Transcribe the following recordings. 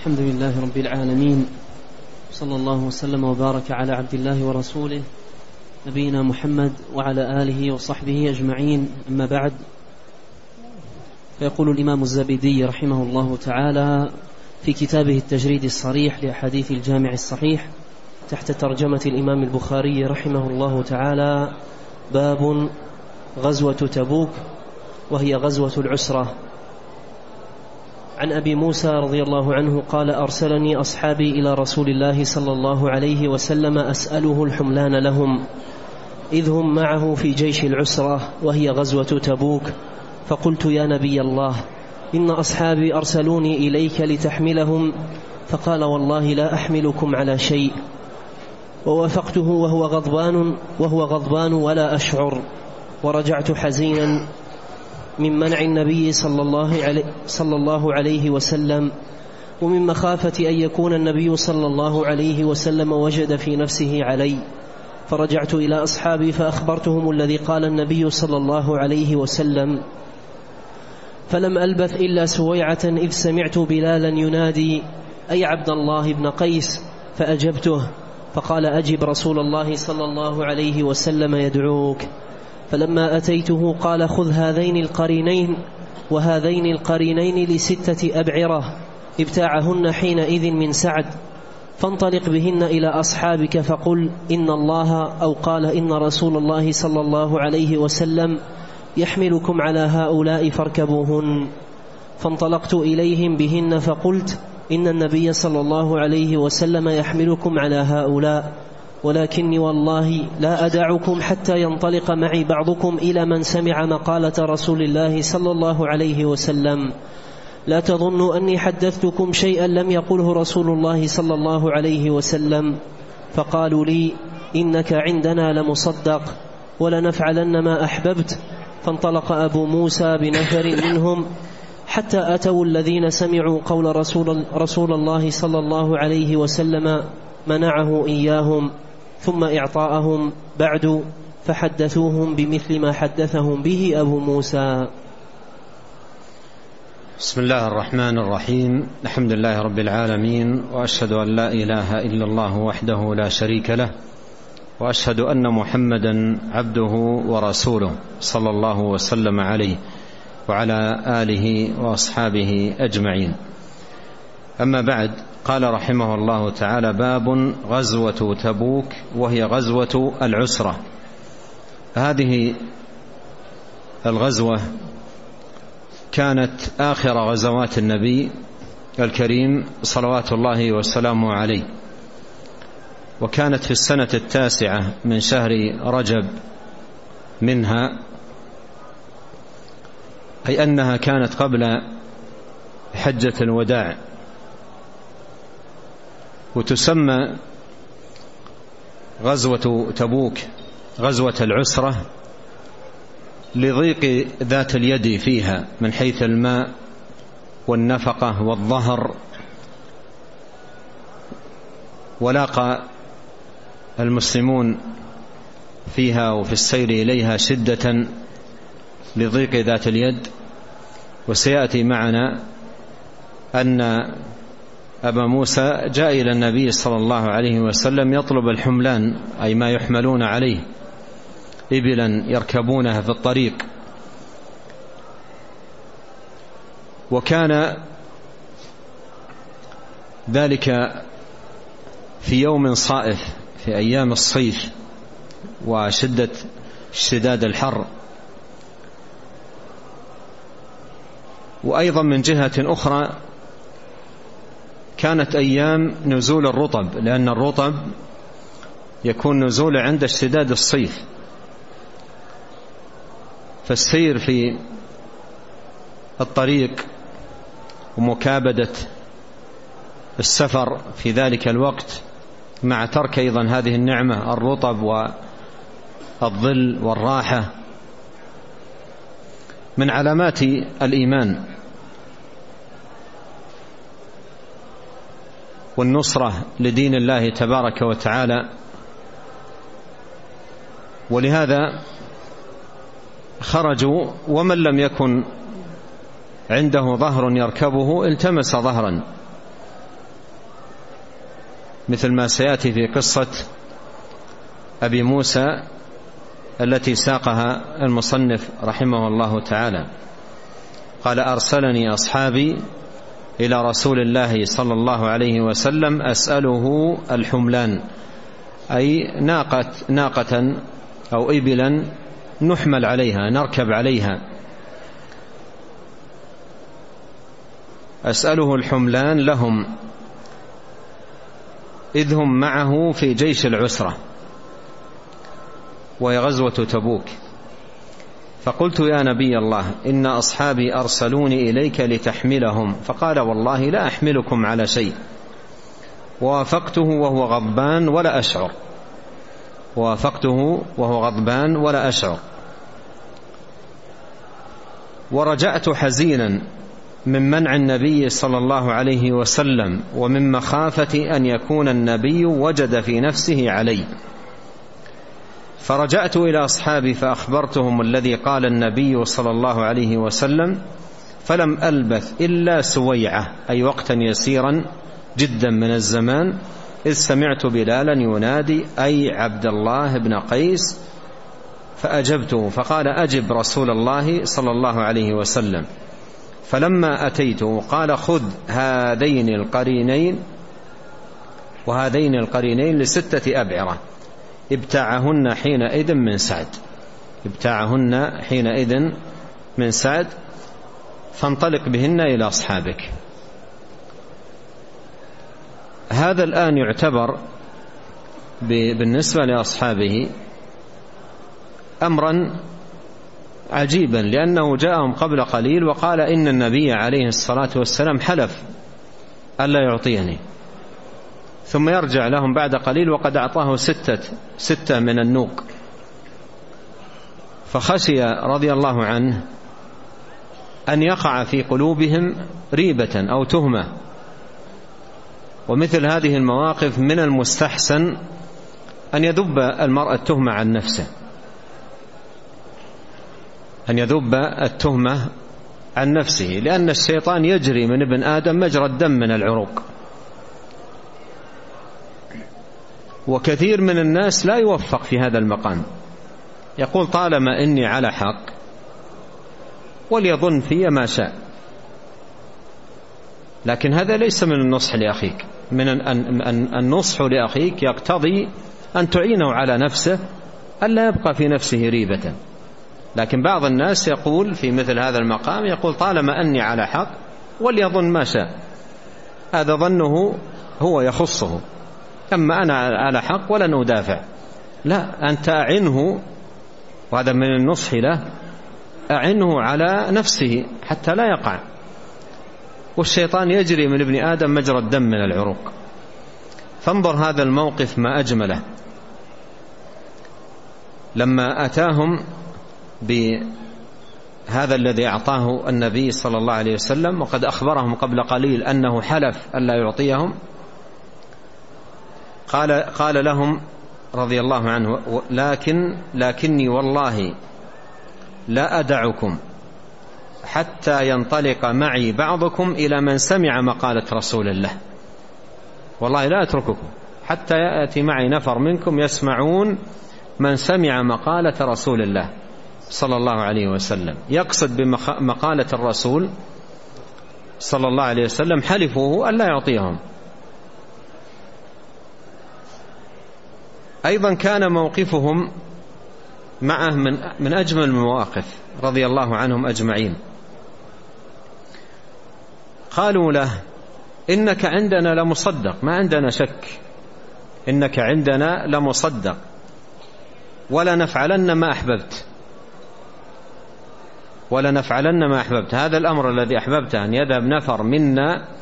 الحمد لله رب العالمين صلى الله وسلم وبارك على عبد الله ورسوله نبينا محمد وعلى آله وصحبه أجمعين أما بعد فيقول الإمام الزبيدي رحمه الله تعالى في كتابه التجريد الصريح لأحاديث الجامع الصحيح تحت ترجمة الإمام البخاري رحمه الله تعالى باب غزوة تبوك وهي غزوة العسرة. عن أبي موسى رضي الله عنه قال أرسلني أصحابي إلى رسول الله صلى الله عليه وسلم أسأله الحملان لهم إذ هم معه في جيش العسرة وهي غزوة تبوك فقلت يا نبي الله إن أصحابي أرسلوني إليك لتحملهم فقال والله لا أحملكم على شيء ووافقته وهو غضبان وهو غضبان ولا أشعر ورجعت حزينا من منع النبي صلى الله عليه, صلى الله عليه وسلم ومن مخافة أن يكون النبي صلى الله عليه وسلم وجد في نفسه علي. فرجعت إلى أصحابي فأخبرتهم الذي قال النبي صلى الله عليه وسلم فلم ألبث إلا سويعة إذ سمعت بلالا ينادي أي عبد الله بن قيس؟ فأجبته فقال أجب رسول الله صلى الله عليه وسلم يدعوك. فلما أتيته قال خذ هذين القرينين وهذين القرينين لستة أبعرة ابتاعهن حينئذ من سعد فانطلق بهن إلى أصحابك فقل إن الله أو قال إن رسول الله صلى الله عليه وسلم يحملكم على هؤلاء فاركبوهن. فانطلقت إليهم بهن فقلت إن النبي صلى الله عليه وسلم يحملكم على هؤلاء. ولكني والله لا أدعكم حتى ينطلق معي بعضكم إلى من سمع مقالة رسول الله صلى الله عليه وسلم. لا تظنوا أني حدثتكم شيئا لم يقله رسول الله صلى الله عليه وسلم. فقالوا لي إنك عندنا لمصدق ولنفعلن ما أحببت. فانطلق أبو موسى بنفر منهم حتى أتوا الذين سمعوا قول رسول, رسول الله صلى الله عليه وسلم منعه إياهم. ثم إعطاءهم بعد فحدثوهم بمثل ما حدثهم به أبو موسى. بسم الله الرحمن الرحيم. الحمد لله رب العالمين وأشهد أن لا إله إلا الله وحده لا شريك له وأشهد أن محمدا عبده ورسوله صلى الله وسلم عليه وعلى آله وأصحابه أجمعين. أما بعد قال رحمه الله تعالى باب غزوة تبوك وهي غزوة العسرة. هذه الغزوة كانت آخر غزوات النبي الكريم صلوات الله وسلامه عليه. وكانت في السنة التاسعة من شهر رجب منها أي أنها كانت قبل حجة الوداع. وتسمى غزوة تبوك غزوة العسرة لضيق ذات اليد فيها من حيث الماء والنفقة والظهر. ولاقى المسلمون فيها وفي السير إليها شدة لضيق ذات اليد. وسيأتي معنا أن أبا موسى جاء إلى النبي صلى الله عليه وسلم يطلب الحملان أي ما يحملون عليه إبلا يركبونها في الطريق. وكان ذلك في يوم صائف في أيام الصيف وشدة اشتداد الحر. وأيضا من جهة أخرى كانت أيام نزول الرطب لأن الرطب يكون نزوله عند اشتداد الصيف. فالسير في الطريق ومكابدة السفر في ذلك الوقت مع ترك أيضا هذه النعمة الرطب والظل والراحة من علامات الإيمان. والنصرة لدين الله تبارك وتعالى. ولهذا خرجوا ومن لم يكن عنده ظهر يركبه التمس ظهرا. مثل ما سيأتي في قصة أبي موسى التي ساقها المصنف رحمه الله تعالى. قال أرسلني أصحابي إلى رسول الله صلى الله عليه وسلم أسأله الحملان أي ناقه ناقة أو إبلا نحمل عليها نركب عليها. أسأله الحملان لهم إذ هم معه في جيش العسرة وهي غزوة تبوك. فقلت يا نبي الله إن أصحابي أرسلوني إليك لتحملهم فقال والله لا أحملكم على شيء. ووافقته وهو غضبان ولا أشعر. ووافقته وهو غضبان ولا أشعر. ورجعت حزينا من منع النبي صلى الله عليه وسلم ومن مخافة أن يكون النبي وجد في نفسه علي. فرجعت إلى أصحابي فأخبرتهم الذي قال النبي صلى الله عليه وسلم فلم ألبث إلا سويعة أي وقتا يسيرا جدا من الزمان إذ سمعت بلالا ينادي أي عبد الله بن قيس فأجبته فقال أجب رسول الله صلى الله عليه وسلم. فلما أتيته قال خذ هذين القرينين وهذين القرينين لستة أبعرة. ابتاعهن حينئذ من سعد. ابتاعهن حينئذ من سعد. فانطلق بهن إلى أصحابك. هذا الآن يعتبر بالنسبة لأصحابه امرا عجيبا لأنه جاءهم قبل قليل وقال إن النبي عليه الصلاة والسلام حلف ألا يعطيني. ثم يرجع لهم بعد قليل وقد أعطاه ستة, ستة من النوق. فخشي رضي الله عنه أن يقع في قلوبهم ريبة أو تهمة. ومثل هذه المواقف من المستحسن أن يذب المرء التهمة عن نفسه. أن يذب التهمة عن نفسه لأن الشيطان يجري من ابن آدم مجرى الدم من العروق. وكثير من الناس لا يوفق في هذا المقام. يقول طالما إني على حق وليظن في ما شاء. لكن هذا ليس من النصح لأخيك. من النصح لأخيك يقتضي أن تعينه على نفسه الا يبقى في نفسه ريبة. لكن بعض الناس يقول في مثل هذا المقام يقول طالما أني على حق وليظن ما شاء. هذا ظنه هو يخصه. أما أنا على حق ولن أدافع لا أنت أعنه وهذا من النصح له أعنه على نفسه حتى لا يقع. والشيطان يجري من ابن آدم مجرى الدم من العروق. فانظر هذا الموقف ما أجمله. لما أتاهم بهذا الذي أعطاه النبي صلى الله عليه وسلم وقد أخبرهم قبل قليل أنه حلف ألا يعطيهم قال قال لهم رضي الله عنه لكن لكني والله لا أدعكم حتى ينطلق معي بعضكم إلى من سمع مقالة رسول الله. والله لا أترككم حتى يأتي معي نفر منكم يسمعون من سمع مقالة رسول الله صلى الله عليه وسلم. يقصد بمقالة الرسول صلى الله عليه وسلم حلفوه ألا يعطيهم. أيضا كان موقفهم معه من من أجمل المواقف رضي الله عنهم أجمعين. قالوا له إنك عندنا لمصدق ما عندنا شك. إنك عندنا لمصدق. ولا نفعلن ما أحببت. ولا نفعلن ما أحببت. هذا الأمر الذي أحببت أن يذهب نفر منا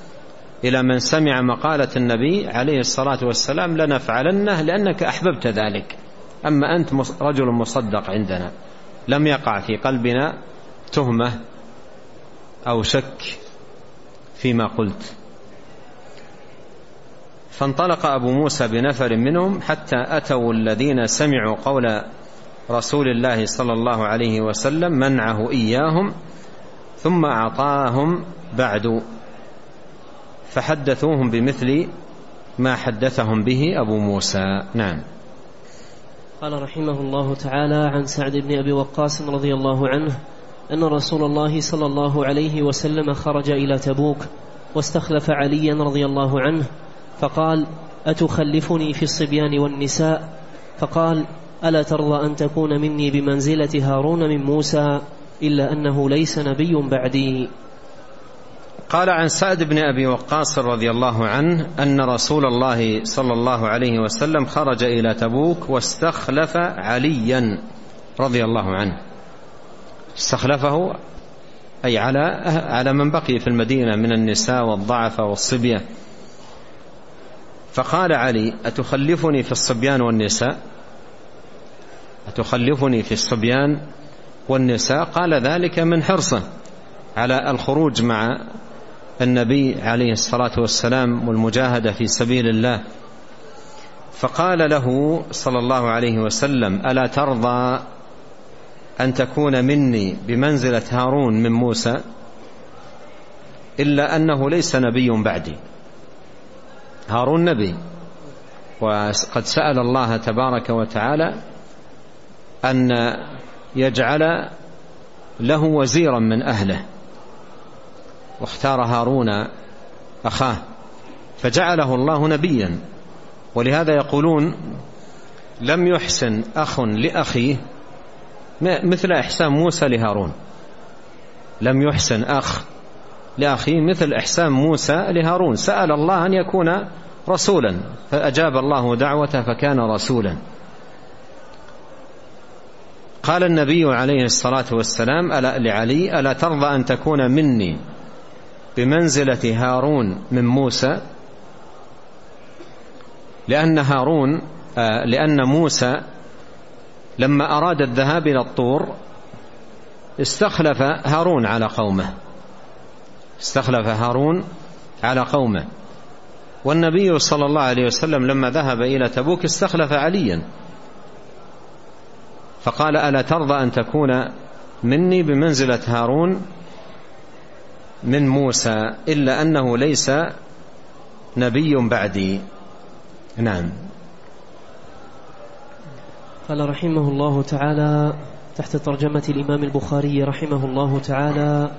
إلى من سمع مقالة النبي عليه الصلاة والسلام لنفعلنه لأنك أحببت ذلك. أما أنت رجل مصدق عندنا لم يقع في قلبنا تهمة أو شك فيما قلت. فانطلق أبو موسى بنفر منهم حتى أتوا الذين سمعوا قول رسول الله صلى الله عليه وسلم منعه إياهم ثم أعطاهم بعد فحدثوهم بمثل ما حدثهم به أبو موسى. نعم. قال رحمه الله تعالى عن سعد بن أبي وقاص رضي الله عنه أن رسول الله صلى الله عليه وسلم خرج إلى تبوك واستخلف عليا رضي الله عنه فقال أتخلفني في الصبيان والنساء؟ فقال ألا ترضى أن تكون مني بمنزلة هارون من موسى إلا أنه ليس نبي بعدي. قال عن سعد بن أبي وقاص رضي الله عنه أن رسول الله صلى الله عليه وسلم خرج إلى تبوك واستخلف عليا رضي الله عنه. استخلفه أي على على من بقي في المدينة من النساء والضعف والصبية. فقال علي أتخلفني في الصبيان والنساء؟ أتخلفني في الصبيان والنساء؟ قال ذلك من حرصه على الخروج مع النبي عليه الصلاة والسلام والمجاهدة في سبيل الله. فقال له صلى الله عليه وسلم ألا ترضى أن تكون مني بمنزلة هارون من موسى؟ إلا أنه ليس نبي بعدي. هارون نبي. وقد سأل الله تبارك وتعالى أن يجعل له وزيرا من أهله. واختار هارون أخاه فجعله الله نبيا. ولهذا يقولون لم يحسن أخ لأخيه مثل إحسان موسى لهارون. لم يحسن أخ لأخيه مثل إحسان موسى لهارون. سأل الله أن يكون رسولا فأجاب الله دعوته فكان رسولا. قال النبي عليه الصلاة والسلام ألا لعلي ألا ترضى أن تكون مني؟ بمنزلة هارون من موسى لأن هارون آه، لأن موسى لما أراد الذهاب إلى الطور استخلف هارون على قومه. استخلف هارون على قومه. والنبي صلى الله عليه وسلم لما ذهب إلى تبوك استخلف عليا. فقال ألا ترضى أن تكون مني بمنزلة هارون من موسى إلا أنه ليس نبي بعدي. نعم. قال رحمه الله تعالى تحت ترجمة الإمام البخاري رحمه الله تعالى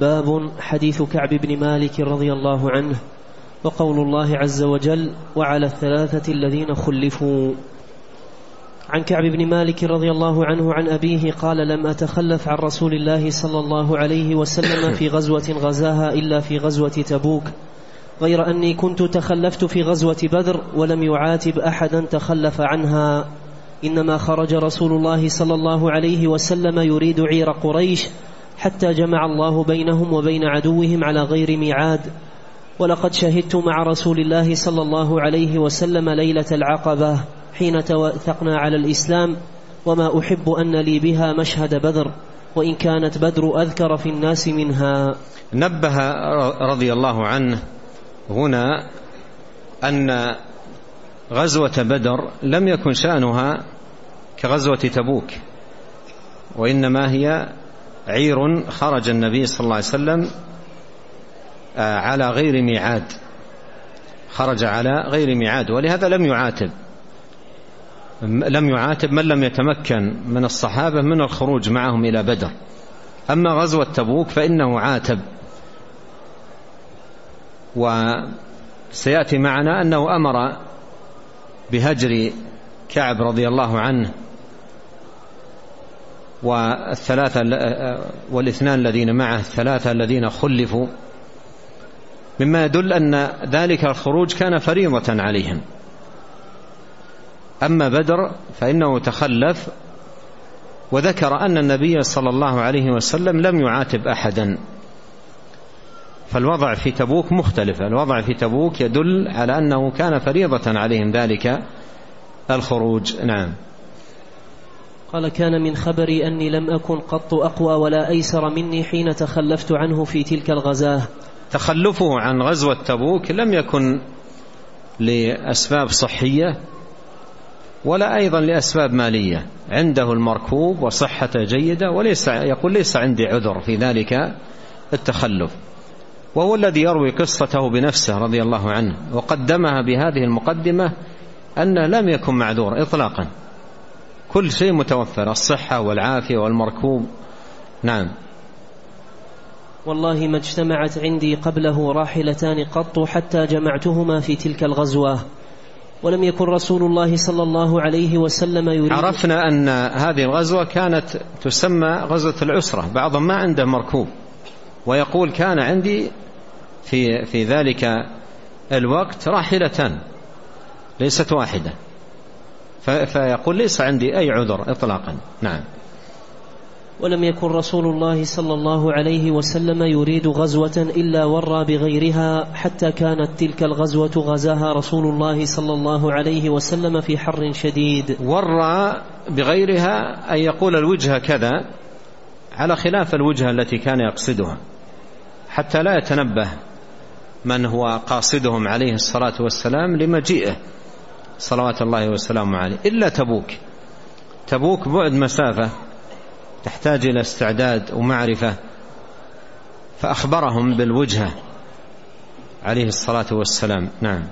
باب حديث كعب بن مالك رضي الله عنه وقول الله عز وجل وعلى الثلاثة الذين خلفوا. عن كعب بن مالك رضي الله عنه عن أبيه قال لم أتخلف عن رسول الله صلى الله عليه وسلم في غزوة غزاها إلا في غزوة تبوك. غير أني كنت تخلفت في غزوة بدر ولم يعاتب أحدا تخلف عنها. إنما خرج رسول الله صلى الله عليه وسلم يريد عير قريش حتى جمع الله بينهم وبين عدوهم على غير ميعاد. ولقد شهدت مع رسول الله صلى الله عليه وسلم ليلة العقبة. حين توثقنا على الإسلام وما أحب أن لي بها مشهد بدر وإن كانت بدر أذكر في الناس منها. نبه رضي الله عنه هنا أن غزوة بدر لم يكن شأنها كغزوة تبوك وإنما هي عير خرج النبي صلى الله عليه وسلم آه، على غير ميعاد خرج على غير ميعاد ولهذا لم يعاتب. لم يعاتب من لم يتمكن من الصحابة من الخروج معهم إلى بدر. أما غزوة تبوك فإنه عاتب. وسيأتي معنا أنه أمر بهجر كعب رضي الله عنه. والثلاثة والاثنان الذين معه الثلاثة الذين خلفوا. مما يدل أن ذلك الخروج كان فريضة عليهم. أما بدر فإنه تخلف وذكر أن النبي صلى الله عليه وسلم لم يعاتب أحدا. فالوضع في تبوك مختلف. الوضع في تبوك يدل على أنه كان فريضة عليهم ذلك الخروج. نعم. قال كان من خبري أني لم أكن قط أقوى ولا أيسر مني حين تخلفت عنه في تلك الغزاة. تخلفه عن غزوة تبوك لم يكن لأسباب صحية ولا أيضا لأسباب مالية. عنده المركوب وصحته جيدة وليس يقول ليس عندي عذر في ذلك التخلف. وهو الذي يروي قصته بنفسه رضي الله عنه. وقدمها بهذه المقدمة أنه لم يكن معذور إطلاقا. كل شيء متوفر الصحة والعافية والمركوب. نعم. والله ما اجتمعت عندي قبله راحلتان قط حتى جمعتهما في تلك الغزوة. ولم يكن رسول الله صلى الله عليه وسلم يريد عرفنا أن هذه الغزوة كانت تسمى غزوة العسرة بعضهم ما عنده مركوب ويقول كان عندي في, في ذلك الوقت راحلتان ليست واحدة فيقول ليس عندي أي عذر إطلاقا. نعم. ولم يكن رسول الله صلى الله عليه وسلم يريد غزوة إلا ورى بغيرها حتى كانت تلك الغزوة غزاها رسول الله صلى الله عليه وسلم في حر شديد. ورى بغيرها أن يقول الوجهة كذا على خلاف الوجهة التي كان يقصدها حتى لا يتنبه من هو قاصدهم عليه الصلاة والسلام لمجيئه صلوات الله وسلامه عليه إلا تبوك. تبوك بعد مسافة. تحتاج إلى استعداد ومعرفة فأخبرهم بالوجهة عليه الصلاة والسلام. نعم.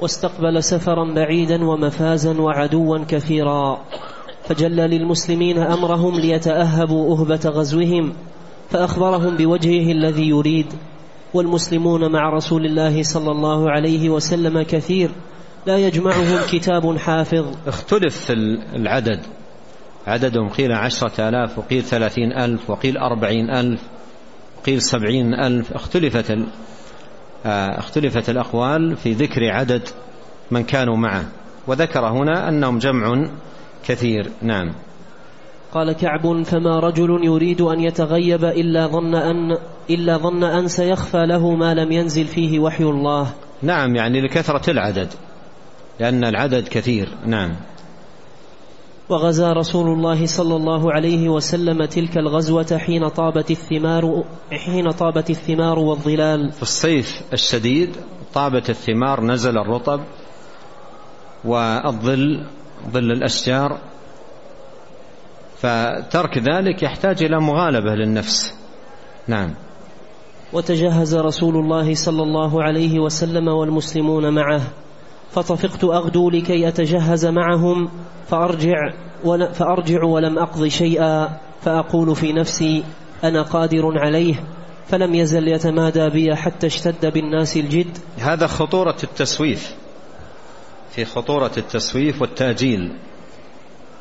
واستقبل سفرا بعيدا ومفازا وعدوا كثيرا فجل للمسلمين أمرهم ليتأهبوا أهبة غزوهم فأخبرهم بوجهه الذي يريد. والمسلمون مع رسول الله صلى الله عليه وسلم كثير لا يجمعهم كتاب حافظ. اختلف العدد. عددهم قيل عشرة آلاف وقيل ثلاثين ألف وقيل أربعين ألف وقيل سبعين ألف. اختلفت, آه، اختلفت الأقوال في ذكر عدد من كانوا معه. وذكر هنا أنهم جمع كثير. نعم. قال كعب فما رجل يريد أن يتغيب إلا ظن أن إلا ظن أن سيخفى له ما لم ينزل فيه وحي الله. نعم يعني لكثرة العدد لأن العدد كثير. نعم. وغزا رسول الله صلى الله عليه وسلم تلك الغزوة حين طابت الثمار حين طابت الثمار والظلال. في الصيف الشديد طابت الثمار نزل الرطب والظل ظل الأشجار. فترك ذلك يحتاج إلى مغالبة للنفس. نعم. وتجهز رسول الله صلى الله عليه وسلم والمسلمون معه. فطفقت أغدو لكي أتجهز معهم فأرجع, فأرجع ولم أقض شيئا فأقول في نفسي أنا قادر عليه فلم يزل يتمادى بي حتى اشتد بالناس الجد. هذا خطورة التسويف. في خطورة التسويف والتأجيل.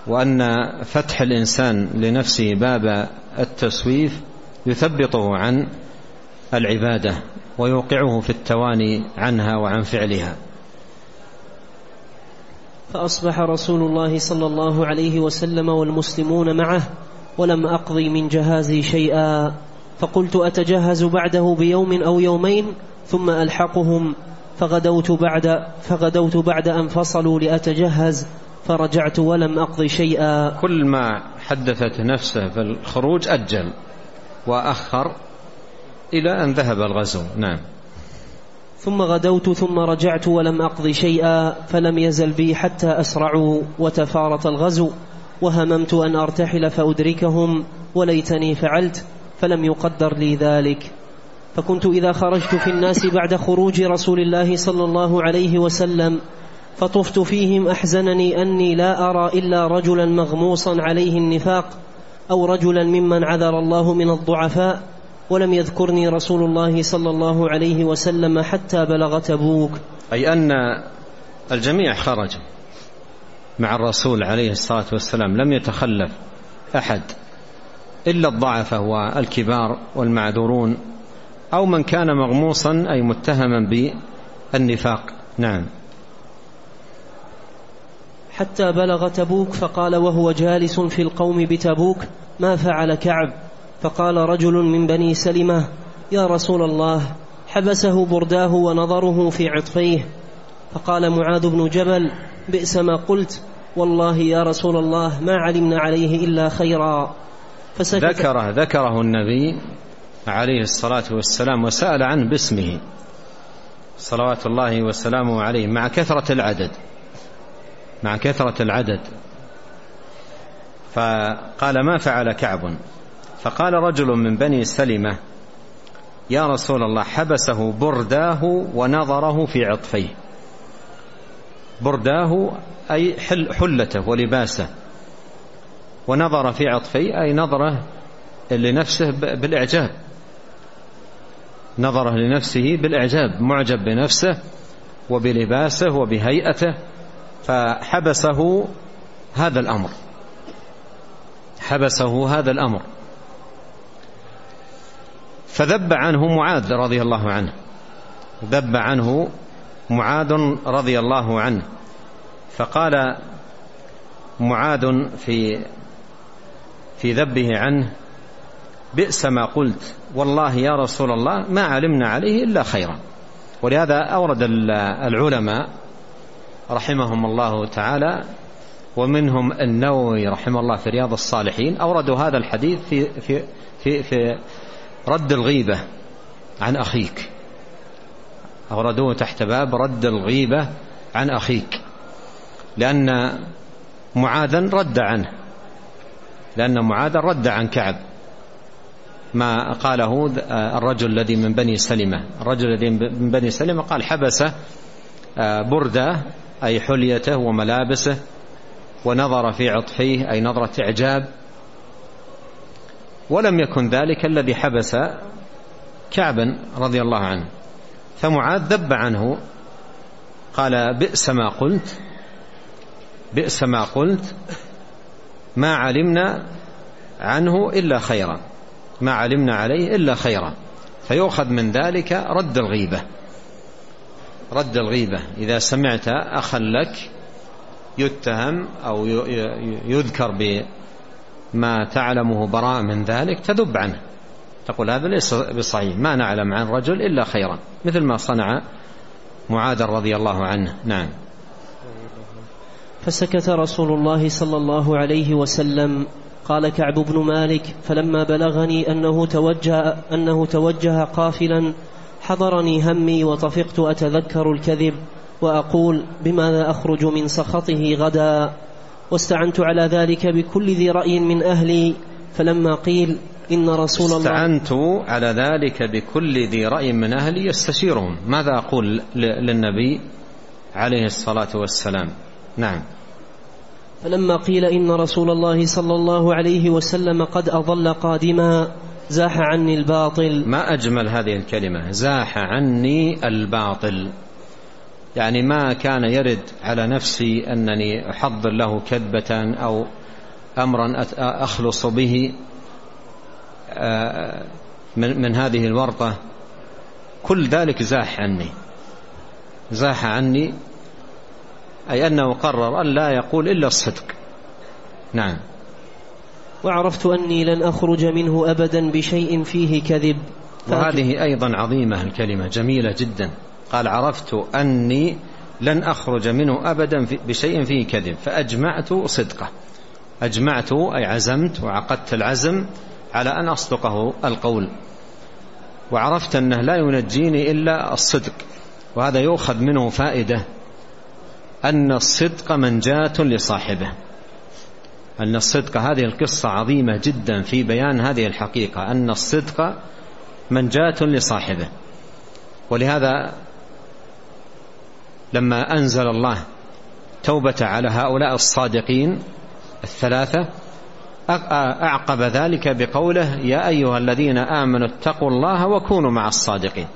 وأن فتح الإنسان لنفسه باب التسويف يثبطه عن العبادة ويوقعه في التواني عنها وعن فعلها. فأصبح رسول الله صلى الله عليه وسلم والمسلمون معه ولم أقضي من جهازي شيئا. فقلت أتجهز بعده بيوم أو يومين ثم ألحقهم. فغدوت بعد فغدوت بعد أن فصلوا لأتجهز فرجعت ولم أقض شيئا. كل ما حدثت نفسه في الخروج أجل وأخر إلى أن ذهب الغزو. نعم. ثم غدوت ثم رجعت ولم أقض شيئا فلم يزل بي حتى أسرعوا وتفارط الغزو وهممت أن أرتحل فأدركهم وليتني فعلت فلم يقدر لي ذلك. فكنت إذا خرجت في الناس بعد خروج رسول الله صلى الله عليه وسلم فطفت فيهم أحزنني أني لا أرى إلا رجلا مغموصا عليه النفاق أو رجلا ممن عذر الله من الضعفاء ولم يذكرني رسول الله صلى الله عليه وسلم حتى بلغ تبوك. أي أن الجميع خرج مع الرسول عليه الصلاة والسلام لم يتخلف أحد إلا الضعفة والكبار والمعذورون أو من كان مغموصا أي متهما بالنفاق. نعم. حتى بلغ تبوك فقال وهو جالس في القوم بتبوك ما فعل كعب؟ فقال رجل من بني سلمة يا رسول الله حبسه برداه ونظره في عطفيه فقال معاذ بن جبل بئس ما قلت والله يا رسول الله ما علمنا عليه إلا خيرا. فسكت. ذكره ذكره النبي عليه الصلاة والسلام وسأل عنه باسمه. صلوات الله وسلامه عليه مع كثرة العدد مع كثرة العدد. فقال ما فعل كعب؟ فقال رجل من بني سلمة يا رسول الله حبسه برداه ونظره في عطفيه. برداه أي حل حلته ولباسه. ونظر في عطفيه أي نظره لنفسه بالإعجاب. نظره لنفسه بالإعجاب معجب بنفسه وبلباسه وبهيئته فحبسه هذا الأمر. حبسه هذا الأمر. فذب عنه معاذ رضي الله عنه. ذب عنه معاذ رضي الله عنه. فقال معاذ في في ذبه عنه بئس ما قلت والله يا رسول الله ما علمنا عليه إلا خيرا. ولهذا أورد العلماء رحمهم الله تعالى ومنهم النووي رحمه الله في رياض الصالحين أوردوا هذا الحديث في في في, في رد الغيبة عن أخيك. أوردوه تحت باب رد الغيبة عن أخيك. لأن معاذا رد عنه. لأن معاذا رد عن كعب. ما قاله الرجل الذي من بني سلمة. الرجل الذي من بني سلمة قال حبس آه، بردة أي حليته وملابسه ونظر في عطفيه أي نظرة إعجاب. ولم يكن ذلك الذي حبس كعبا رضي الله عنه. فمعاذ ذب عنه قال بئس ما قلت بئس ما قلت ما علمنا عنه إلا خيرا ما علمنا عليه إلا خيرا. فيؤخذ من ذلك رد الغيبة. رد الغيبة. إذا سمعت أخا لك يتهم أو يذكر بما تعلمه براء من ذلك تذب عنه. تقول هذا ليس بصحيح ما نعلم عن رجل إلا خيرا مثل ما صنع معاذ رضي الله عنه. نعم. فسكت رسول الله صلى الله عليه وسلم. قال كعب بن مالك فلما بلغني أنه توجه, أنه توجه قافلا حضرني همي وطفقت أتذكر الكذب وأقول بماذا أخرج من سخطه غدا؟ واستعنت على ذلك بكل ذي رأي من أهلي فلما قيل إن رسول الله استعنت على ذلك بكل ذي رأي من أهلي يستشيرهم. ماذا أقول للنبي عليه الصلاة والسلام؟ نعم. فلما قيل إن رسول الله صلى الله عليه وسلم قد أضل قادما زاح عني الباطل. ما أجمل هذه الكلمة؟ زاح عني الباطل. يعني ما كان يرد على نفسي أنني أحضر له كذبة أو أمرا أخلص به آه، من هذه الورطة. كل ذلك زاح عني. زاح عني أي أنه قرر أن لا يقول إلا الصدق. نعم. وعرفت أني لن أخرج منه أبدا بشيء فيه كذب. وهذه أيضا عظيمة الكلمة جميلة جدا. قال عرفت أني لن أخرج منه أبدا بشيء فيه كذب فأجمعت صدقه. أجمعت أي عزمت وعقدت العزم على أن أصدقه القول. وعرفت أنه لا ينجيني إلا الصدق وهذا يؤخذ منه فائدة. أن الصدق منجاة لصاحبه. أن الصدق هذه القصة عظيمة جدا في بيان هذه الحقيقة. أن الصدق منجاة لصاحبه. ولهذا لما أنزل الله توبة على هؤلاء الصادقين الثلاثة أعقب ذلك بقوله يا أيها الذين آمنوا اتقوا الله وكونوا مع الصادقين.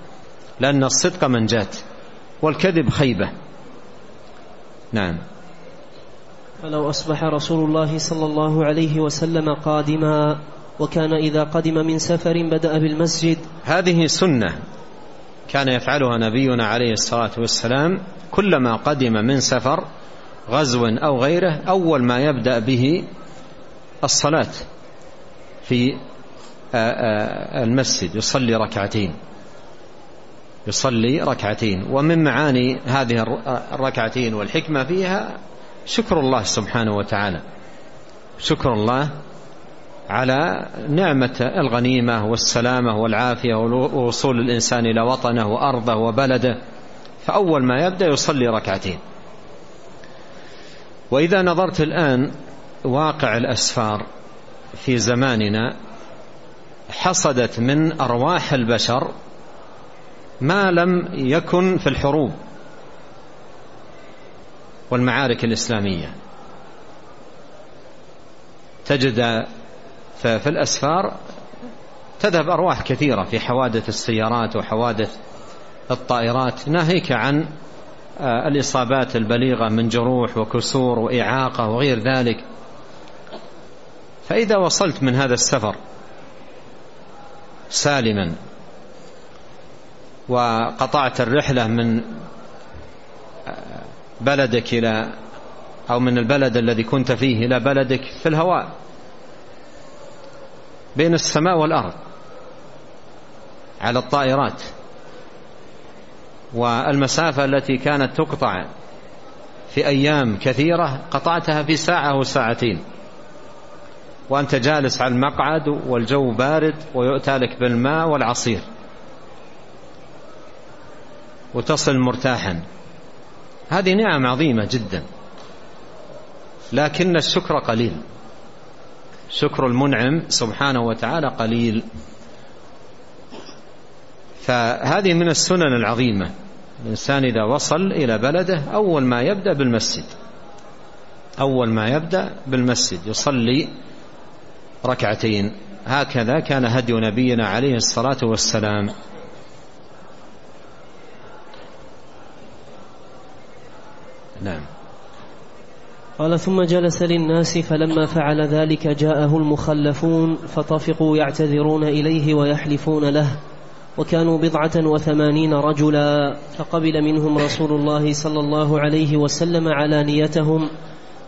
لأن الصدق منجاة والكذب خيبة. نعم. فلو أصبح رسول الله صلى الله عليه وسلم قادما وكان إذا قدم من سفر بدأ بالمسجد. هذه سنة كان يفعلها نبينا عليه الصلاة والسلام كلما قدم من سفر غزو أو غيره أول ما يبدأ به الصلاة في المسجد يصلي ركعتين. يصلي ركعتين. ومن معاني هذه الركعتين والحكمة فيها شكر الله سبحانه وتعالى. شكر الله على نعمة الغنيمة والسلامة والعافية ووصول الإنسان إلى وطنه وأرضه وبلده. فأول ما يبدأ يصلي ركعتين. وإذا نظرت الآن واقع الأسفار في زماننا حصدت من أرواح البشر ما لم يكن في الحروب والمعارك الإسلامية. تجد في الأسفار تذهب أرواح كثيرة في حوادث السيارات وحوادث الطائرات ناهيك عن آه، الإصابات البليغة من جروح وكسور وإعاقة وغير ذلك. فإذا وصلت من هذا السفر سالما وقطعت الرحلة من آه، بلدك إلى أو من البلد الذي كنت فيه إلى بلدك في الهواء بين السماء والأرض على الطائرات. والمسافة التي كانت تقطع في أيام كثيرة قطعتها في ساعة أو ساعتين. وأنت جالس على المقعد والجو بارد ويؤتى لك بالماء والعصير. وتصل مرتاحا. هذه نعم عظيمة جدا. لكن الشكر قليل. شكر المنعم سبحانه وتعالى قليل. فهذه من السنن العظيمة. الإنسان إذا وصل إلى بلده أول ما يبدأ بالمسجد. أول ما يبدأ بالمسجد يصلي ركعتين. هكذا كان هدي نبينا عليه الصلاة والسلام. نعم. قال ثم جلس للناس فلما فعل ذلك جاءه المخلفون فطفقوا يعتذرون إليه ويحلفون له. وكانوا بضعة وثمانين رجلا فقبل منهم رسول الله صلى الله عليه وسلم علانيتهم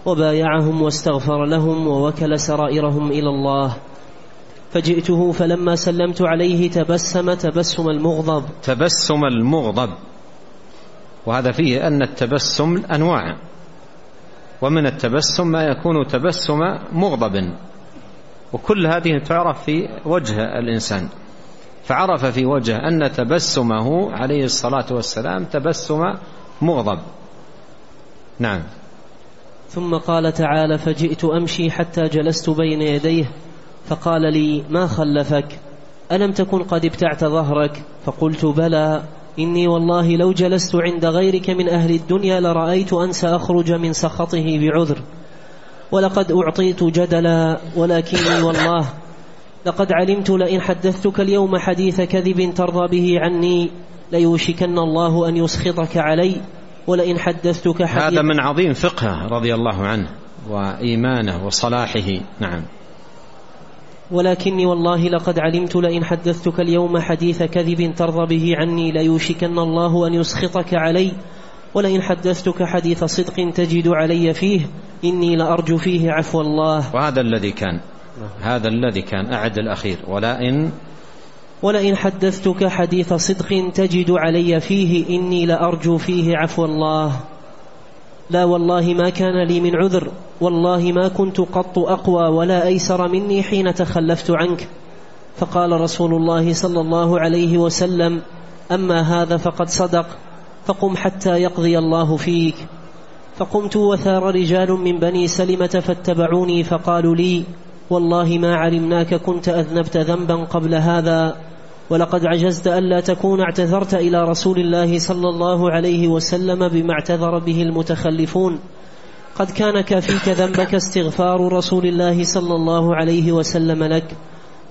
وبايعهم واستغفر لهم ووكل سرائرهم إلى الله. فجئته فلما سلمت عليه تبسم تبسم المغضب. تبسم المغضب. وهذا فيه أن التبسم أنواع. ومن التبسم ما يكون تبسم مغضب. وكل هذه تعرف في وجه الإنسان. فعرف في وجهه أن تبسمه عليه الصلاة والسلام تبسم مغضب. نعم. ثم قال تعالى فجئت أمشي حتى جلست بين يديه فقال لي ما خلفك؟ ألم تكن قد ابتعت ظهرك؟ فقلت بلى إني والله لو جلست عند غيرك من أهل الدنيا لرأيت أن سأخرج من سخطه بعذر ولقد أعطيت جدلا ولكني والله لقد علمت لئن حدثتك اليوم حديث كذب ترضى به عني ليوشكن الله أن يسخطك علي ولئن حدثتك حديث هذا من عظيم فقهه رضي الله عنه وإيمانه وصلاحه. نعم. ولكني والله لقد علمت لئن حدثتك اليوم حديث كذب ترضى به عني ليوشكن الله أن يسخطك علي ولئن حدثتك حديث صدق تجد علي فيه إني لأرجو فيه عفو الله. وهذا الذي كان. هذا الذي كان أعد الأخير. ولئن ولئن حدثتك حديث صدق تجد علي فيه إني لأرجو فيه عفو الله. لا والله ما كان لي من عذر والله ما كنت قط أقوى ولا أيسر مني حين تخلفت عنك. فقال رسول الله صلى الله عليه وسلم أما هذا فقد صدق فقم حتى يقضي الله فيك. فقمت وثار رجال من بني سلمة فاتبعوني فقالوا لي والله ما علمناك كنت أذنبت ذنبا قبل هذا ولقد عجزت ألا تكون اعتذرت إلى رسول الله صلى الله عليه وسلم بما اعتذر به المتخلفون. قد كان كافيك ذنبك استغفار رسول الله صلى الله عليه وسلم لك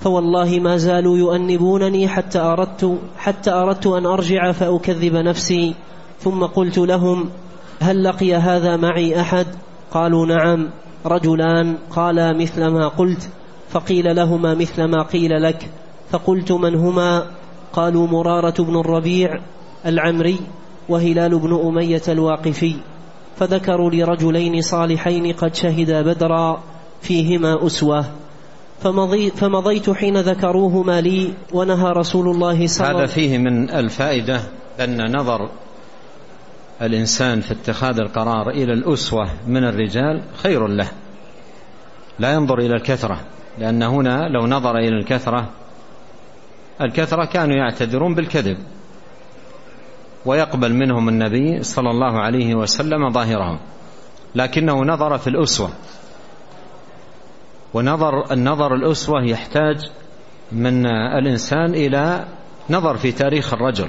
فوالله ما زالوا يؤنبونني حتى أردت حتى أردت أن أرجع فأكذب نفسي. ثم قلت لهم هل لقي هذا معي أحد؟ قالوا نعم. رجلان قالا مثل ما قلت فقيل لهما مثل ما قيل لك. فقلت من هما؟ قالوا مرارة بن الربيع العمري وهلال بن أمية الواقفي. فذكروا لرجلين صالحين قد شهدا بدرا فيهما أسوة. فمضي فمضيت حين ذكروهما لي ونهى رسول الله صلى الله عليه وسلم هذا فيه من الفائدة أن نظر الإنسان في اتخاذ القرار إلى الأسوة من الرجال خير له. لا ينظر إلى الكثرة لأن هنا لو نظر إلى الكثرة الكثرة كانوا يعتذرون بالكذب ويقبل منهم النبي صلى الله عليه وسلم ظاهرهم. لكنه نظر في الأسوة ونظر النظر الأسوة يحتاج من الإنسان إلى نظر في تاريخ الرجل.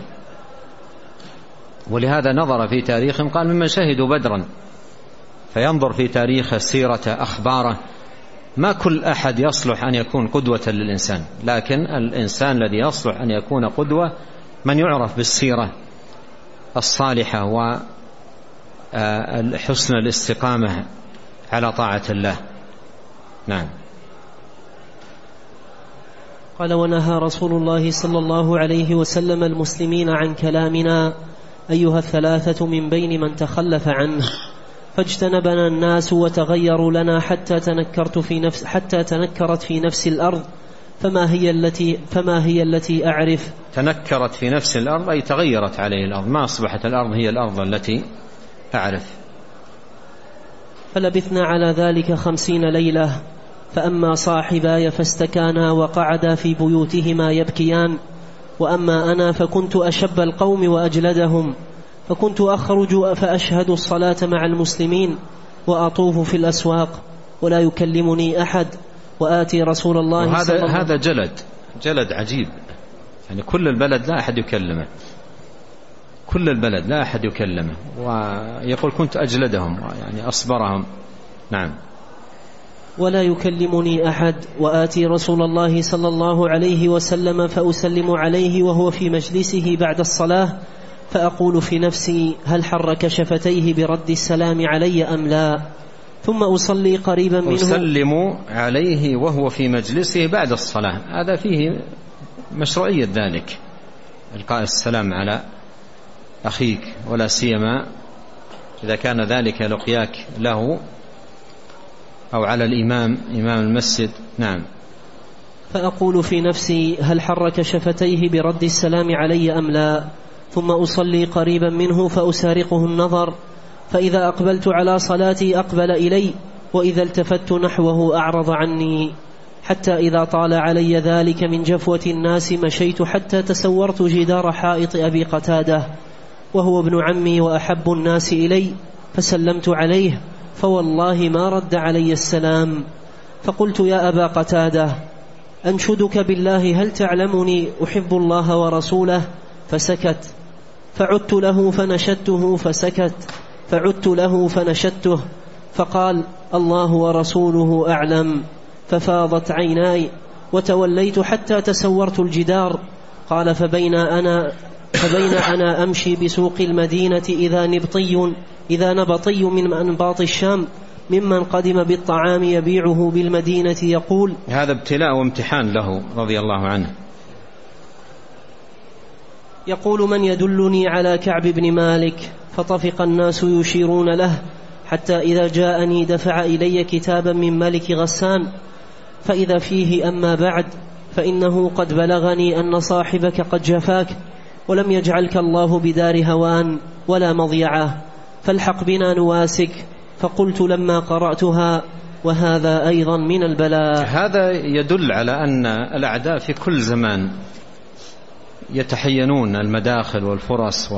ولهذا نظر في تاريخهم قال ممن شهدوا بدرا. فينظر في تاريخ سيرة أخباره. ما كل أحد يصلح أن يكون قدوة للإنسان لكن الإنسان الذي يصلح أن يكون قدوة من يعرف بالسيرة الصالحة وحسن الاستقامة على طاعة الله. نعم. قال ونهى رسول الله صلى الله عليه وسلم المسلمين عن كلامنا أيها الثلاثة من بين من تخلف عنه. فاجتنبنا الناس وتغيروا لنا حتى تنكرت في نفس حتى تنكرت في نفس الأرض. فما هي التي فما هي التي أعرف؟ تنكرت في نفس الأرض أي تغيرت عليه الأرض. ما أصبحت الأرض هي الأرض التي أعرف؟ فلبثنا على ذلك خمسين ليلة. فأما صاحباي فاستكانا وقعدا في بيوتهما يبكيان. وأما أنا فكنت أشب القوم وأجلدهم فكنت أخرج فأشهد الصلاة مع المسلمين وأطوف في الأسواق ولا يكلمني أحد وآتي رسول الله وهذا صلى الله هذا جلد جلد عجيب. يعني كل البلد لا أحد يكلمه. كل البلد لا أحد يكلمه. ويقول كنت أجلدهم يعني أصبرهم. نعم. ولا يكلمني أحد وآتي رسول الله صلى الله عليه وسلم فأسلم عليه وهو في مجلسه بعد الصلاة فأقول في نفسي هل حرك شفتيه برد السلام علي أم لا؟ ثم أصلي قريبا منه. أسلم عليه وهو في مجلسه بعد الصلاة. هذا فيه مشروعية ذلك إلقاء السلام على أخيك ولا سيما إذا كان ذلك لقياك له أو على الإمام إمام المسجد. نعم. فأقول في نفسي هل حرك شفتيه برد السلام علي أم لا؟ ثم أصلي قريبا منه فأسارقه النظر. فإذا أقبلت على صلاتي أقبل إلي وإذا التفت نحوه أعرض عني. حتى إذا طال علي ذلك من جفوة الناس مشيت حتى تسورت جدار حائط أبي قتادة. وهو ابن عمي وأحب الناس إلي فسلمت عليه. فوالله ما رد علي السلام. فقلت يا أبا قتادة أنشدك بالله هل تعلمني أحب الله ورسوله؟ فسكت. فعدت له فنشدته فسكت. فعدت له فنشدته. فقال الله ورسوله أعلم. ففاضت عيناي وتوليت حتى تسورت الجدار. قال فبين أنا فبين أنا أمشي بسوق المدينة إذا نبطي. إذا نبطي من أنباط الشام ممن قدم بالطعام يبيعه بالمدينة يقول هذا ابتلاء وامتحان له رضي الله عنه. يقول من يدلني على كعب بن مالك فطفق الناس يشيرون له حتى إذا جاءني دفع إلي كتابا من ملك غسان فإذا فيه أما بعد فإنه قد بلغني أن صاحبك قد جفاك ولم يجعلك الله بدار هوان ولا مضيعة. فالحق بنا نواسك. فقلت لما قرأتها وهذا أيضا من البلاء. هذا يدل على أن الأعداء في كل زمان يتحينون المداخل والفرص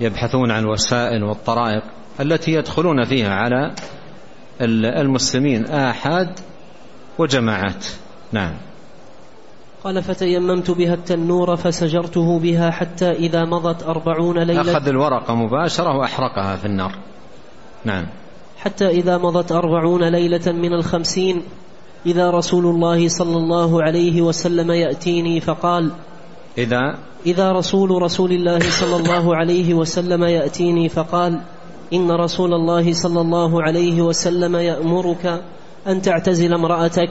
ويبحثون عن الوسائل والطرائق التي يدخلون فيها على المسلمين آحاد وجماعات. نعم. قال فتيممت بها التنور فسجرته بها حتى إذا مضت أربعون ليلة. أخذ الورقة مباشرة وأحرقها في النار. نعم. حتى إذا مضت أربعون ليلة من الخمسين إذا رسول الله صلى الله عليه وسلم يأتيني فقال إذا؟ إذا رسول رسول الله صلى الله عليه وسلم يأتيني فقال إن رسول الله صلى الله عليه وسلم يأمرك أن تعتزل امرأتك.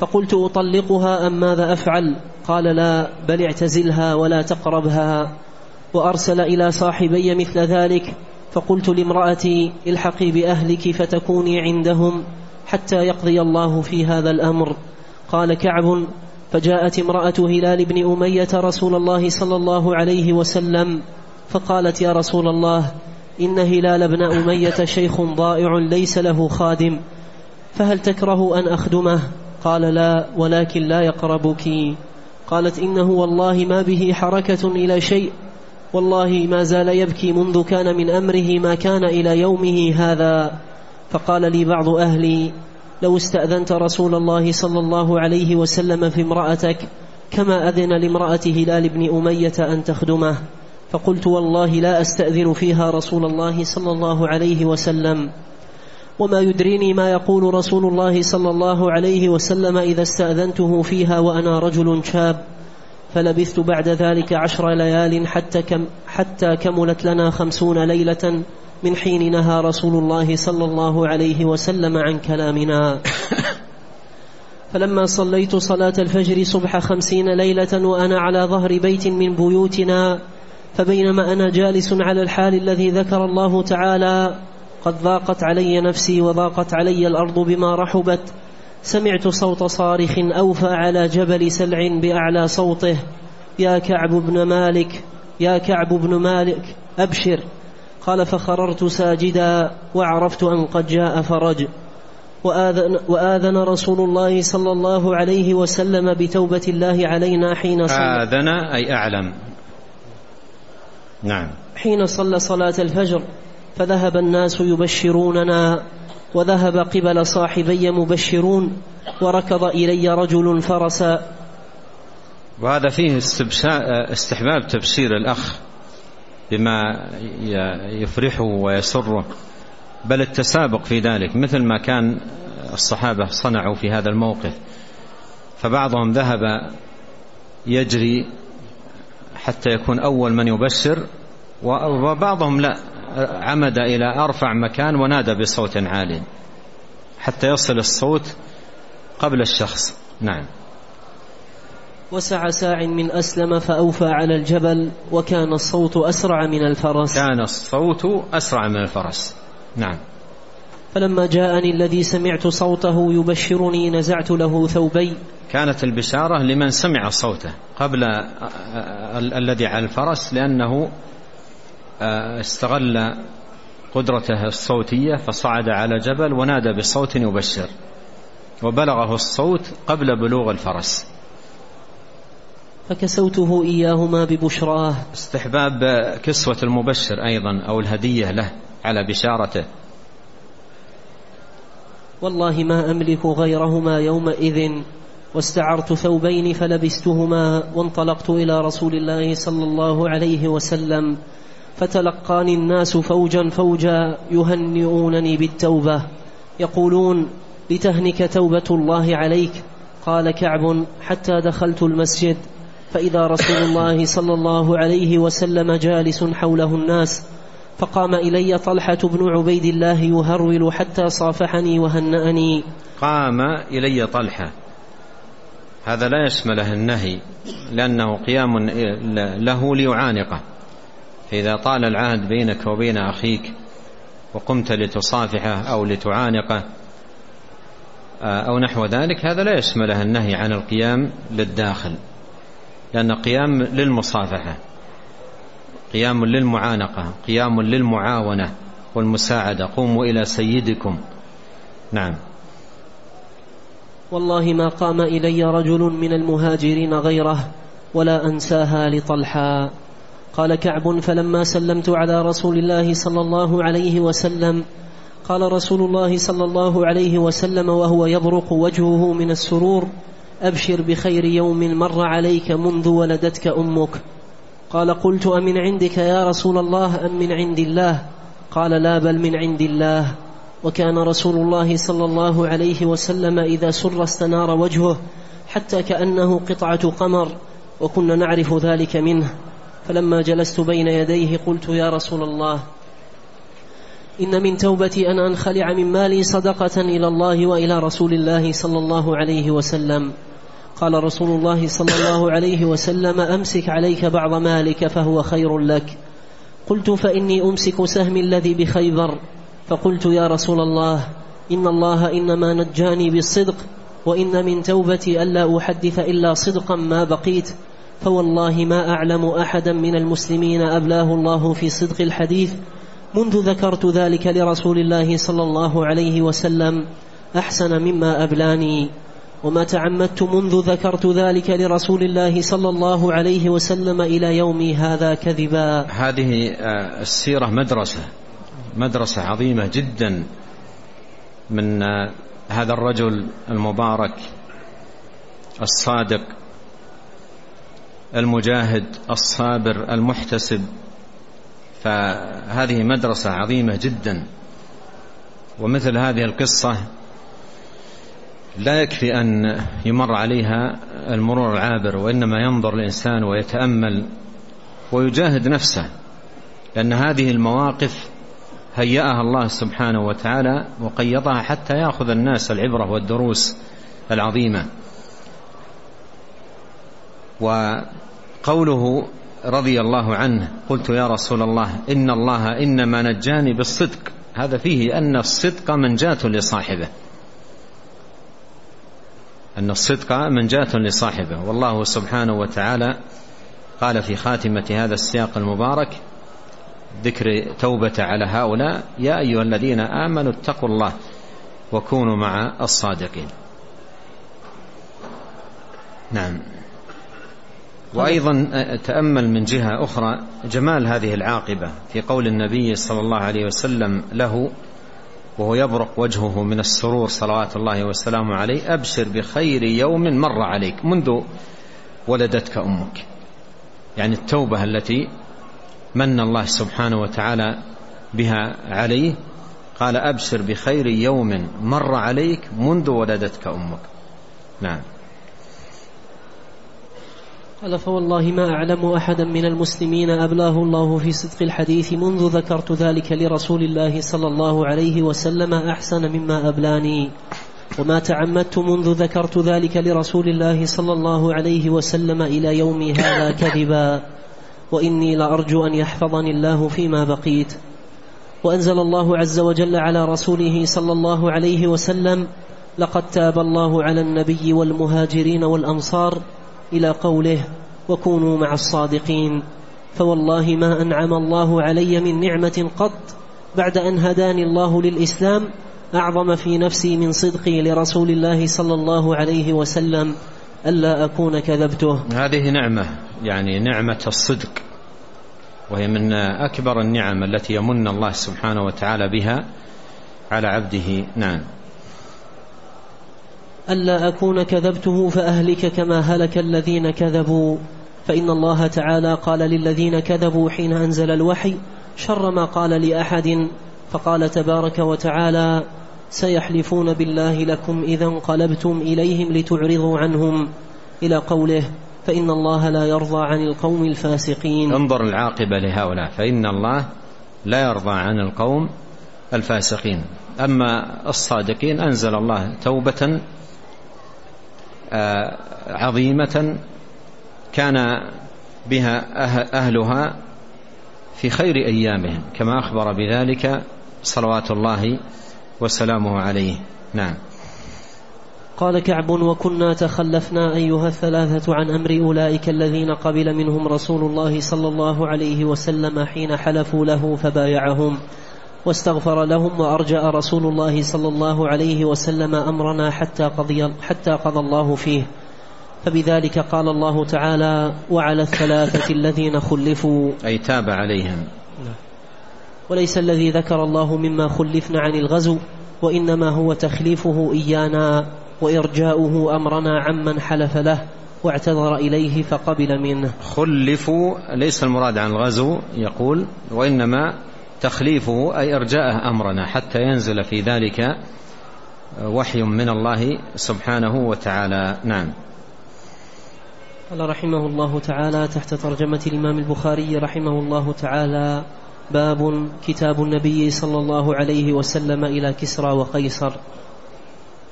فقلت أطلقها أم ماذا أفعل؟ قال لا بل اعتزلها ولا تقربها. وأرسل إلى صاحبي مثل ذلك فقلت لامرأتي الحقي بأهلك فتكوني عندهم حتى يقضي الله في هذا الأمر. قال كعب فجاءت امرأة هلال بن أمية رسول الله صلى الله عليه وسلم فقالت يا رسول الله إن هلال بن أمية شيخ ضائع ليس له خادم فهل تكره أن أخدمه؟ قال لا ولكن لا يقربك. قالت إنه والله ما به حركة إلى شيء. والله ما زال يبكي منذ كان من أمره ما كان إلى يومه هذا. فقال لي بعض أهلي لو استأذنت رسول الله صلى الله عليه وسلم في امرأتك كما أذن لامرأة هلال بن أمية أن تخدمه. فقلت والله لا أستأذن فيها رسول الله صلى الله عليه وسلم. وما يدريني ما يقول رسول الله صلى الله عليه وسلم إذا استأذنته فيها وأنا رجل شاب فلبثت بعد ذلك عشر ليال حتى, كم حتى كملت لنا خمسون ليلة من حين نهى رسول الله صلى الله عليه وسلم عن كلامنا. فلما صليت صلاة الفجر صبح خمسين ليلة وأنا على ظهر بيت من بيوتنا فبينما أنا جالس على الحال الذي ذكر الله تعالى قد ضاقت علي نفسي وضاقت علي الأرض بما رحبت. سمعت صوت صارخ أوفى على جبل سلع بأعلى صوته. يا كعب بن مالك يا كعب بن مالك أبشر. قال فخررت ساجدا وعرفت أن قد جاء فرج. وآذن, وآذن رسول الله صلى الله عليه وسلم بتوبة الله علينا حين صلى. آذن أي أعلم. نعم. حين صلى صلاة الفجر. فذهب الناس يبشروننا وذهب قبل صاحبي مبشرون وركض إلي رجل فرسا. وهذا فيه استحباب تبشير الأخ بما يفرحه ويسره. بل التسابق في ذلك مثل ما كان الصحابة صنعوا في هذا الموقف. فبعضهم ذهب يجري حتى يكون أول من يبشر وبعضهم لا. عمد إلى أرفع مكان ونادى بصوت عال حتى يصل الصوت قبل الشخص. نعم. وسع ساع من أسلم فأوفى على الجبل وكان الصوت أسرع من الفرس. كان الصوت أسرع من الفرس. نعم. فلما جاءني الذي سمعت صوته يبشرني نزعت له ثوبي. كانت البشارة لمن سمع صوته قبل الذي على الفرس لأنه استغل قدرته الصوتية فصعد على جبل ونادى بصوت يبشر وبلغه الصوت قبل بلوغ الفرس. فكسوته إياهما ببشراه. استحباب كسوة المبشر أيضا أو الهدية له على بشارته. والله ما أملك غيرهما يومئذ واستعرت ثوبين فلبستهما وانطلقت إلى رسول الله صلى الله عليه وسلم. فتلقاني الناس فوجا فوجا يهنئونني بالتوبة يقولون لتهنك توبة الله عليك. قال كعب حتى دخلت المسجد فإذا رسول الله صلى الله عليه وسلم جالس حوله الناس فقام إلي طلحة بن عبيد الله يهرول حتى صافحني وهنأني. قام إلي طلحة. هذا لا يشمله النهي لأنه قيام له ليعانقه. فإذا طال العهد بينك وبين أخيك وقمت لتصافحه أو لتعانقه أو نحو ذلك هذا لا يشمله النهي عن القيام للداخل لأن قيام للمصافحة قيام للمعانقة قيام للمعاونة والمساعدة قوموا إلى سيدكم. نعم. والله ما قام إلي رجل من المهاجرين غيره ولا أنساها لطلحا قال كعب فلما سلمت على رسول الله صلى الله عليه وسلم قال رسول الله صلى الله عليه وسلم وهو يبرق وجهه من السرور أبشر بخير يوم مر عليك منذ ولدتك أمك. قال قلت أمن عندك يا رسول الله أم من عند الله؟ قال لا بل من عند الله. وكان رسول الله صلى الله عليه وسلم إذا سر استنار وجهه حتى كأنه قطعة قمر وكنا نعرف ذلك منه. فلما جلست بين يديه قلت يا رسول الله إن من توبتي أن أنخلع من مالي صدقة إلى الله وإلى رسول الله صلى الله عليه وسلم. قال رسول الله صلى الله عليه وسلم أمسك عليك بعض مالك فهو خير لك. قلت فإني أمسك سهمي الذي بخيبر. فقلت يا رسول الله إن الله إنما نجاني بالصدق وإن من توبتي ألا أحدث إلا صدقا ما بقيت. فوالله ما أعلم أحدا من المسلمين أبلاه الله في صدق الحديث منذ ذكرت ذلك لرسول الله صلى الله عليه وسلم أحسن مما أبلاني. وما تعمدت منذ ذكرت ذلك لرسول الله صلى الله عليه وسلم إلى يومي هذا كذبا. هذه آه، السيرة مدرسة مدرسة عظيمة جدا من آه، هذا الرجل المبارك الصادق المجاهد الصابر المحتسب. فهذه مدرسة عظيمة جدا. ومثل هذه القصة لا يكفي أن يمر عليها المرور العابر وإنما ينظر الإنسان ويتأمل ويجاهد نفسه لأن هذه المواقف هيأها الله سبحانه وتعالى وقيضها حتى يأخذ الناس العبرة والدروس العظيمة. وقوله رضي الله عنه قلت يا رسول الله إن الله إنما نجاني بالصدق. هذا فيه أن الصدق منجاة لصاحبه. أن الصدق منجاة لصاحبه. والله سبحانه وتعالى قال في خاتمة هذا السياق المبارك ذكر توبة على هؤلاء يا أيها الذين آمنوا اتقوا الله وكونوا مع الصادقين. نعم. وأيضا تأمل من جهة أخرى جمال هذه العاقبة في قول النبي صلى الله عليه وسلم له وهو يبرق وجهه من السرور صلوات الله وسلامه عليه أبشر بخير يوم مر عليك منذ ولدتك أمك. يعني التوبة التي من الله سبحانه وتعالى بها عليه قال أبشر بخير يوم مر عليك منذ ولدتك أمك. نعم. قال فوالله ما أعلم أحدا من المسلمين أبلاه الله في صدق الحديث منذ ذكرت ذلك لرسول الله صلى الله عليه وسلم أحسن مما أبلاني. وما تعمدت منذ ذكرت ذلك لرسول الله صلى الله عليه وسلم إلى يومي هذا كذبا. وإني لأرجو أن يحفظني الله فيما بقيت. وأنزل الله عز وجل على رسوله صلى الله عليه وسلم لقد تاب الله على النبي والمهاجرين والأنصار إلى قوله وكونوا مع الصادقين فوالله ما أنعم الله علي من نعمة قط بعد أن هداني الله للإسلام أعظم في نفسي من صدقي لرسول الله صلى الله عليه وسلم ألا أكون كذبته. هذه نعمة يعني نعمة الصدق وهي من أكبر النعم التي يمن الله سبحانه وتعالى بها على عبده. نعم. ألا أكون كذبته فأهلك كما هلك الذين كذبوا. فإن الله تعالى قال للذين كذبوا حين أنزل الوحي شر ما قال لأحد فقال تبارك وتعالى سيحلفون بالله لكم إذا انقلبتم إليهم لتعرضوا عنهم إلى قوله فإن الله لا يرضى عن القوم الفاسقين. انظر العاقبة لهؤلاء فإن الله لا يرضى عن القوم الفاسقين. أما الصادقين أنزل الله توبة عظيمة كان بها أه-، أهلها في خير أيامهم كما أخبر بذلك صلوات الله وسلامه عليه. نعم. قال كعب وكنا تخلفنا أيها الثلاثة عن أمر أولئك الذين قبل منهم رسول الله صلى الله عليه وسلم حين حلفوا له فبايعهم. واستغفر لهم وأرجأ رسول الله صلى الله عليه وسلم أمرنا حتى قضي, حتى قضى الله فيه. فبذلك قال الله تعالى وعلى الثلاثة الذين خلفوا. أي تاب عليهم. وليس الذي ذكر الله مما خلفنا عن الغزو وإنما هو تخليفه إيانا وإرجاؤه أمرنا عمن حلف له واعتذر إليه فقبل منه. خلفوا ليس المراد عن الغزو يقول وإنما تخليفه أي إرجاءه أمرنا حتى ينزل في ذلك وحي من الله سبحانه وتعالى. نعم. قال رحمه الله تعالى تحت ترجمة الإمام البخاري رحمه الله تعالى باب كتاب النبي صلى الله عليه وسلم إلى كسرى وقيصر.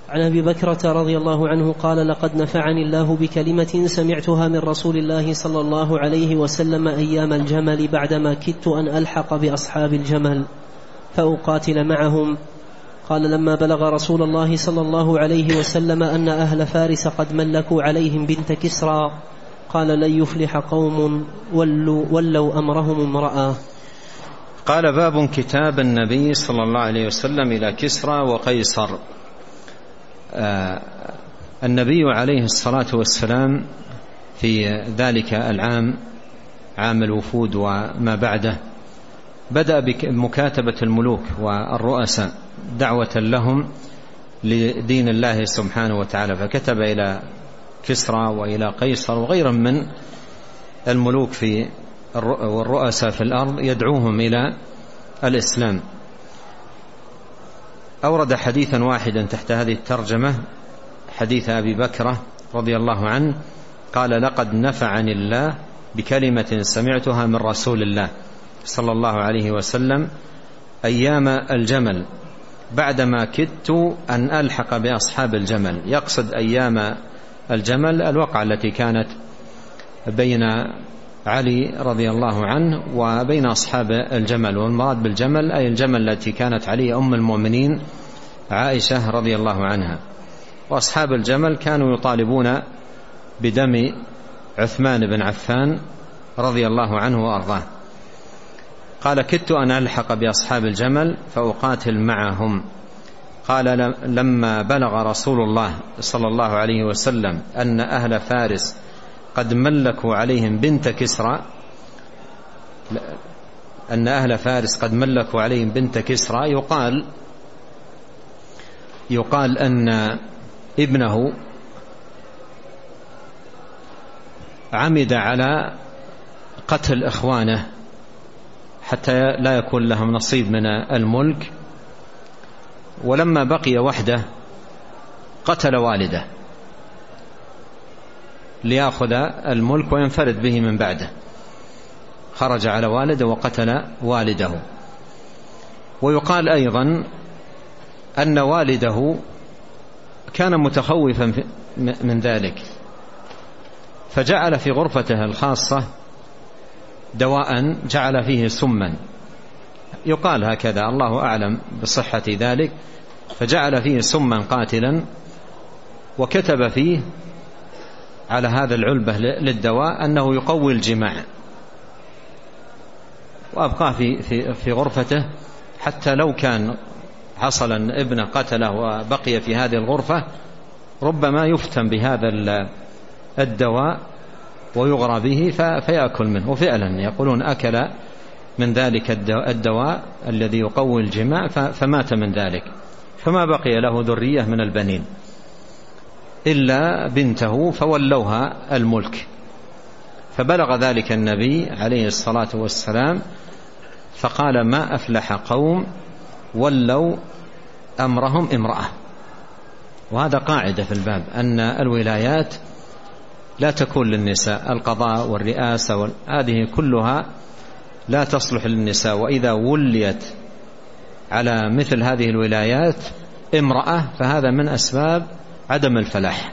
عن أبي بكرة رضي الله عنه قال لقد نفعني الله بكلمة سمعتها من رسول الله صلى الله عليه وسلم أيام الجمل بعدما كدت أن ألحق بأصحاب الجمل فأقاتل معهم. قال لما بلغ رسول الله صلى الله عليه وسلم أن أهل فارس قد ملكوا عليهم بنت كسرى قال لن يفلح قوم ولوا, ولوا أمرهم امرأة. قال باب كتاب النبي صلى الله عليه وسلم إلى كسرى وقيصر. النبي عليه الصلاة والسلام في ذلك العام عام الوفود وما بعده بدأ بمكاتبة الملوك والرؤساء دعوة لهم لدين الله سبحانه وتعالى. فكتب إلى كسرى وإلى قيصر وغيرهم من الملوك في والرؤساء في الأرض يدعوهم إلى الإسلام. أورد حديثا واحدا تحت هذه الترجمة حديث أبي بكرة رضي الله عنه قال لقد نفعني الله بكلمة سمعتها من رسول الله صلى الله عليه وسلم أيام الجمل بعدما كدت أن ألحق بأصحاب الجمل. يقصد أيام الجمل الوقعة التي كانت بين علي رضي الله عنه وبين أصحاب الجمل والمراد بالجمل أي الجمل التي كانت عليه أم المؤمنين عائشة رضي الله عنها. وأصحاب الجمل كانوا يطالبون بدم عثمان بن عفان رضي الله عنه وأرضاه. قال كدت أن ألحق بأصحاب الجمل فأقاتل معهم. قال لما بلغ رسول الله صلى الله عليه وسلم أن أهل فارس قد ملكوا عليهم بنت كسرى. أن أهل فارس قد ملكوا عليهم بنت كسرى. يقال يقال أن ابنه عمد على قتل إخوانه حتى لا يكون لهم نصيب من الملك. ولما بقي وحده قتل والده. ليأخذ الملك وينفرد به من بعده. خرج على والده وقتل والده. ويقال أيضا أن والده كان متخوفا من ذلك. فجعل في غرفته الخاصة دواء جعل فيه سما. يقال هكذا الله أعلم بصحة ذلك. فجعل فيه سما قاتلا وكتب فيه على هذا العلبة للدواء أنه يقوي الجماع. وأبقاه في, في, في غرفته حتى لو كان حصل ابن قتله وبقي في هذه الغرفة ربما يفتن بهذا الدواء ويغرى به فيأكل منه. وفعلا يقولون أكل من ذلك الدواء الذي يقوي الجماع فمات من ذلك. فما بقي له ذرية من البنين. إلا بنته فولوها الملك. فبلغ ذلك النبي عليه الصلاة والسلام فقال ما أفلح قوم ولوا أمرهم امرأة. وهذا قاعدة في الباب أن الولايات لا تكون للنساء القضاء والرئاسة هذه كلها لا تصلح للنساء. وإذا وليت على مثل هذه الولايات امرأة فهذا من أسباب عدم الفلاح.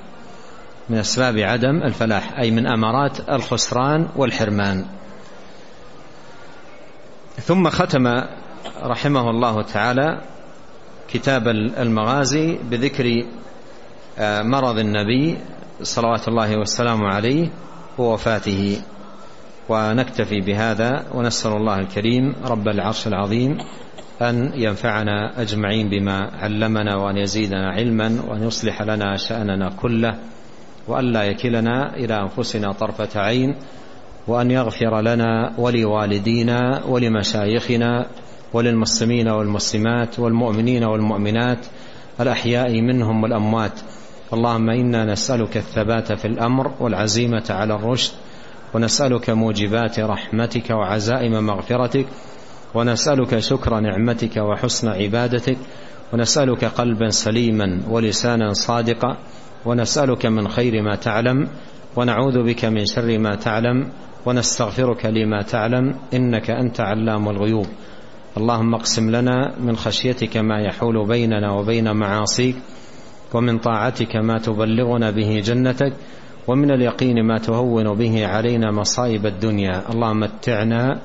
من أسباب عدم الفلاح أي من أمارات الخسران والحرمان. ثم ختم رحمه الله تعالى كتاب المغازي بذكر آه، مرض النبي صلوات الله والسلام عليه ووفاته. ونكتفي بهذا ونسأل الله الكريم رب العرش العظيم أن ينفعنا أجمعين بما علمنا وأن يزيدنا علما وأن يصلح لنا شأننا كله وأن لا يكلنا إلى أنفسنا طرفة عين وأن يغفر لنا ولوالدينا ولمشايخنا وللمسلمين والمسلمات والمؤمنين والمؤمنات الأحياء منهم والأموات. اللهم إنا نسألك الثبات في الأمر والعزيمة على الرشد ونسألك موجبات رحمتك وعزائم مغفرتك ونسألك شكر نعمتك وحسن عبادتك ونسألك قلبا سليما ولسانا صادقا ونسألك من خير ما تعلم ونعوذ بك من شر ما تعلم ونستغفرك لما تعلم إنك أنت علام الغيوب. اللهم اقسم لنا من خشيتك ما يحول بيننا وبين معاصيك ومن طاعتك ما تبلغنا به جنتك ومن اليقين ما تهون به علينا مصائب الدنيا. اللهم متعنا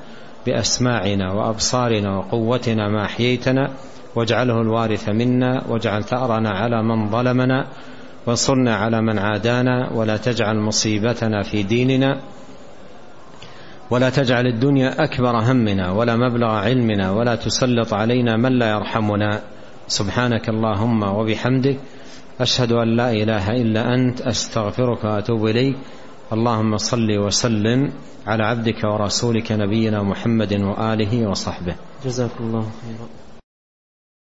بأسماعنا وأبصارنا وقوتنا ما أحييتنا واجعله الوارث منا واجعل ثأرنا على من ظلمنا وانصرنا على من عادانا ولا تجعل مصيبتنا في ديننا ولا تجعل الدنيا أكبر همنا ولا مبلغ علمنا ولا تسلط علينا من لا يرحمنا. سبحانك اللهم وبحمدك أشهد أن لا إله إلا أنت أستغفرك وأتوب إليك. اللهم صل وسلم على عبدك ورسولك نبينا محمد وآله وصحبه. جزاكم الله خيرا.